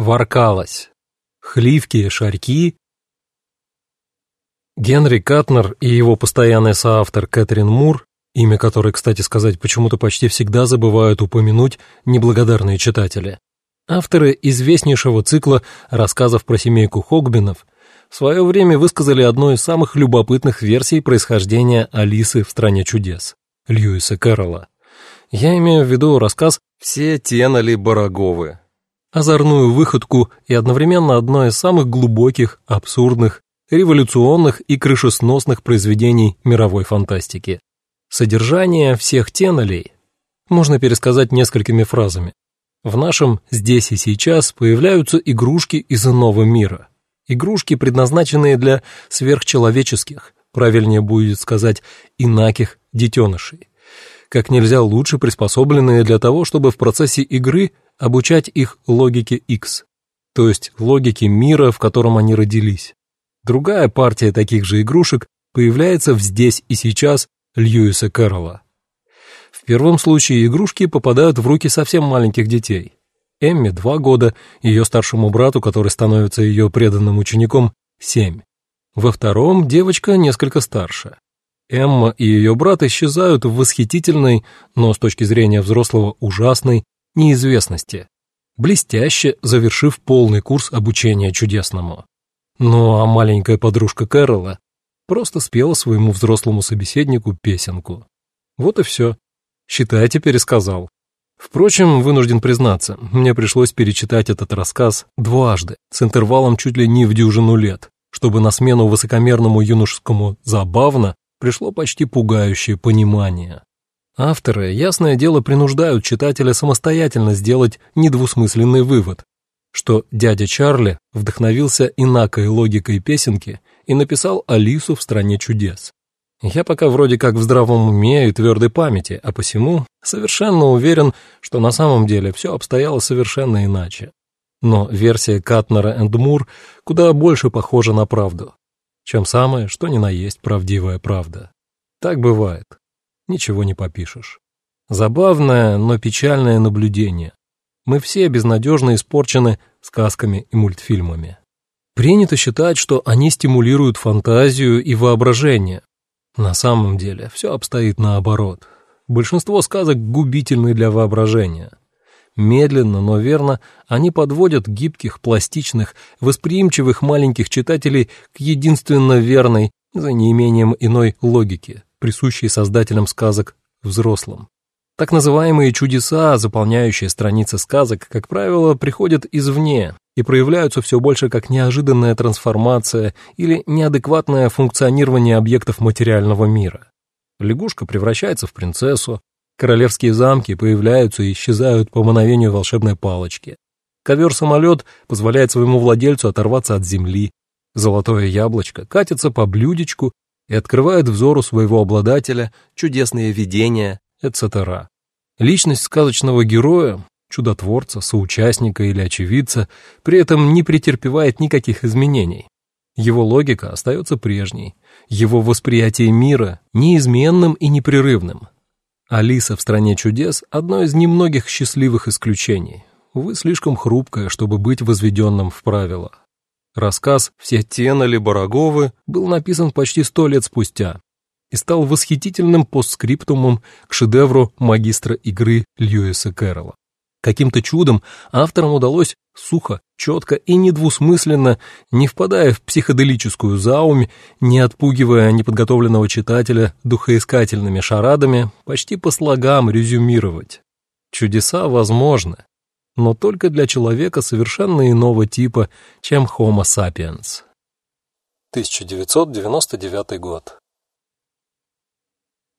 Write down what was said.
воркалась. Хливкие шарьки. Генри Катнер и его постоянный соавтор Кэтрин Мур, имя которой, кстати сказать, почему-то почти всегда забывают упомянуть неблагодарные читатели, авторы известнейшего цикла рассказов про семейку Хогбинов, в свое время высказали одну из самых любопытных версий происхождения Алисы в «Стране чудес» Льюиса Кэрролла. Я имею в виду рассказ «Все тенали Бараговы», озорную выходку и одновременно одно из самых глубоких, абсурдных, революционных и крышесносных произведений мировой фантастики. Содержание всех тенолей можно пересказать несколькими фразами. В нашем «здесь и сейчас» появляются игрушки из иного мира. Игрушки, предназначенные для сверхчеловеческих, правильнее будет сказать, инаких детенышей. Как нельзя лучше приспособленные для того, чтобы в процессе игры обучать их логике X, то есть логике мира, в котором они родились. Другая партия таких же игрушек появляется в «Здесь и сейчас» Льюиса Кэрролла. В первом случае игрушки попадают в руки совсем маленьких детей. Эмми – два года, ее старшему брату, который становится ее преданным учеником, семь. Во втором девочка несколько старше. Эмма и ее брат исчезают в восхитительной, но с точки зрения взрослого ужасной, неизвестности, блестяще завершив полный курс обучения чудесному. Ну а маленькая подружка Кэрола просто спела своему взрослому собеседнику песенку. Вот и все. Считайте, пересказал. Впрочем, вынужден признаться, мне пришлось перечитать этот рассказ дважды, с интервалом чуть ли не в дюжину лет, чтобы на смену высокомерному юношескому «забавно» пришло почти пугающее понимание. Авторы, ясное дело, принуждают читателя самостоятельно сделать недвусмысленный вывод, что дядя Чарли вдохновился инакой логикой песенки и написал «Алису в стране чудес». Я пока вроде как в здравом уме и твердой памяти, а посему совершенно уверен, что на самом деле все обстояло совершенно иначе. Но версия Катнера энд Мур куда больше похожа на правду, чем самое, что ни на есть правдивая правда. Так бывает ничего не попишешь. Забавное, но печальное наблюдение. Мы все безнадежно испорчены сказками и мультфильмами. Принято считать, что они стимулируют фантазию и воображение. На самом деле все обстоит наоборот. Большинство сказок губительны для воображения. Медленно, но верно они подводят гибких, пластичных, восприимчивых маленьких читателей к единственно верной, за неимением иной логики, присущие создателям сказок взрослым. Так называемые чудеса, заполняющие страницы сказок, как правило, приходят извне и проявляются все больше как неожиданная трансформация или неадекватное функционирование объектов материального мира. Лягушка превращается в принцессу, королевские замки появляются и исчезают по мановению волшебной палочки. Ковер-самолет позволяет своему владельцу оторваться от земли, золотое яблочко катится по блюдечку и открывает взору своего обладателя чудесные видения, etc. Личность сказочного героя, чудотворца, соучастника или очевидца при этом не претерпевает никаких изменений. Его логика остается прежней, его восприятие мира неизменным и непрерывным. Алиса в «Стране чудес» — одно из немногих счастливых исключений. Вы слишком хрупкая, чтобы быть возведенным в правила. Рассказ «Все Тенали Бараговы» был написан почти сто лет спустя и стал восхитительным постскриптумом к шедевру магистра игры Льюиса Кэрролла. Каким-то чудом авторам удалось сухо, четко и недвусмысленно, не впадая в психоделическую заумь, не отпугивая неподготовленного читателя духоискательными шарадами, почти по слогам резюмировать. Чудеса возможны, но только для человека совершенно иного типа, чем Homo sapiens. 1999 год.